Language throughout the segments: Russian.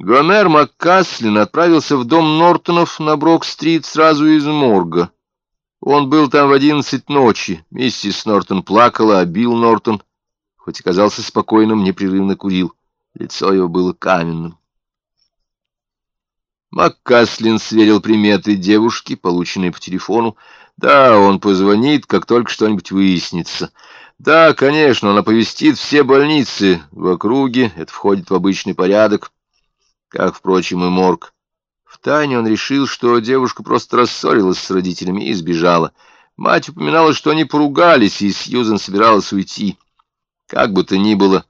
Гомер Маккаслин отправился в дом Нортонов на Брок-стрит сразу из морга. Он был там в одиннадцать ночи. Миссис Нортон плакала, а Билл Нортон, хоть и казался спокойным, непрерывно курил. Лицо его было каменным. Маккаслин сверил приметы девушки, полученные по телефону. Да, он позвонит, как только что-нибудь выяснится. Да, конечно, он оповестит все больницы в округе, это входит в обычный порядок как, впрочем, и морг. Втайне он решил, что девушка просто рассорилась с родителями и сбежала. Мать упоминала, что они поругались, и Сьюзен собиралась уйти. Как бы то ни было,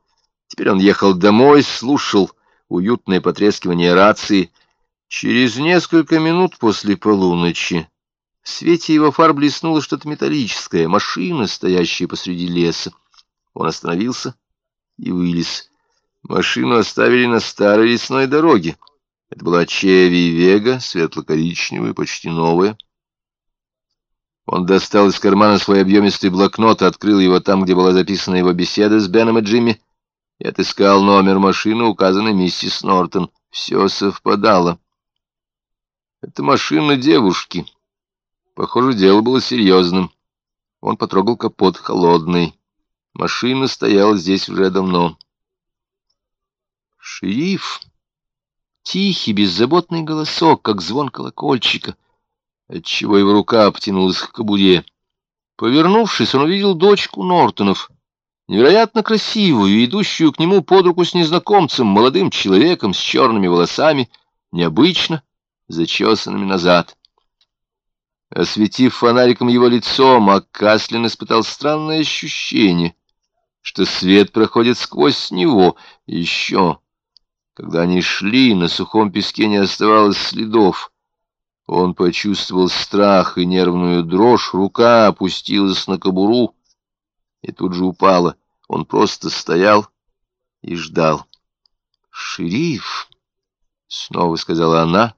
теперь он ехал домой, слушал уютное потрескивание рации. Через несколько минут после полуночи в свете его фар блеснуло что-то металлическое, машина, стоящая посреди леса. Он остановился и вылез. Машину оставили на старой лесной дороге. Это была Чеви Вега, светло-коричневая, почти новая. Он достал из кармана свой объемистый блокнот, открыл его там, где была записана его беседа с Беном и Джимми, и отыскал номер машины, указанный миссис Нортон. Все совпадало. Это машина девушки. Похоже, дело было серьезным. Он потрогал капот холодный. Машина стояла здесь уже давно. Шериф, тихий, беззаботный голосок, как звон колокольчика, отчего его рука обтянулась к кобуре. Повернувшись, он увидел дочку Нортонов, невероятно красивую, идущую к нему под руку с незнакомцем, молодым человеком с черными волосами, необычно зачесанными назад. Осветив фонариком его лицо, Маккаслин испытал странное ощущение, что свет проходит сквозь него. Еще когда они шли, на сухом песке не оставалось следов. Он почувствовал страх и нервную дрожь, рука опустилась на кобуру и тут же упала. Он просто стоял и ждал. «Шериф!» — снова сказала она,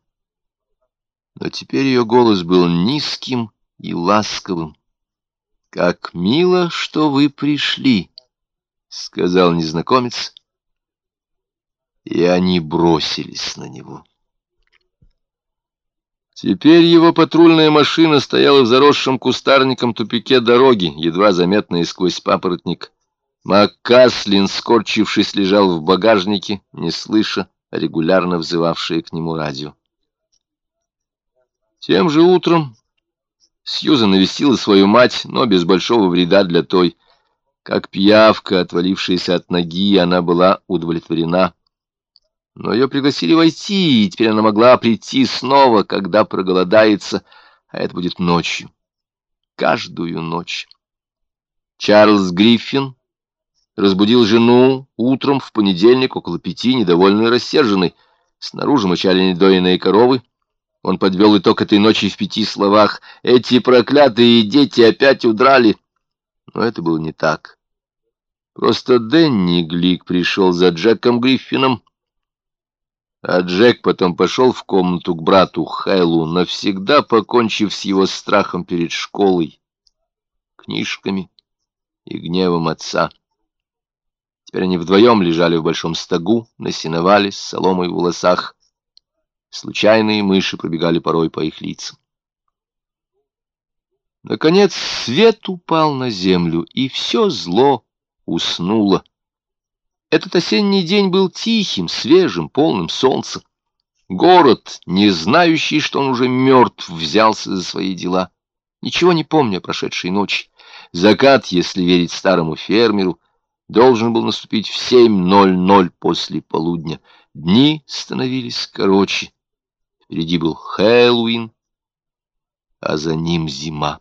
но теперь ее голос был низким и ласковым. «Как мило, что вы пришли!» — сказал незнакомец и они бросились на него. Теперь его патрульная машина стояла в заросшем кустарником тупике дороги, едва заметной сквозь папоротник. Маккаслин, скорчившись, лежал в багажнике, не слыша регулярно взывавшее к нему радио. Тем же утром Сьюза навестила свою мать, но без большого вреда для той. Как пиявка, отвалившаяся от ноги, она была удовлетворена но ее пригласили войти, и теперь она могла прийти снова, когда проголодается, а это будет ночью. Каждую ночь. Чарльз Гриффин разбудил жену утром в понедельник около пяти, недовольной и рассерженной. Снаружи мычали недоенные коровы. Он подвел итог этой ночи в пяти словах. «Эти проклятые дети опять удрали!» Но это было не так. Просто Дэнни Глик пришел за Джеком Гриффином, а Джек потом пошел в комнату к брату Хайлу, навсегда покончив с его страхом перед школой, книжками и гневом отца. Теперь они вдвоем лежали в большом стогу, на сеновале, с соломой в волосах. Случайные мыши пробегали порой по их лицам. Наконец свет упал на землю, и все зло уснуло. Этот осенний день был тихим, свежим, полным солнца. Город, не знающий, что он уже мертв, взялся за свои дела, ничего не помня о прошедшей ночи. Закат, если верить старому фермеру, должен был наступить в 7.00 после полудня. Дни становились короче. Впереди был Хэллоуин, а за ним зима.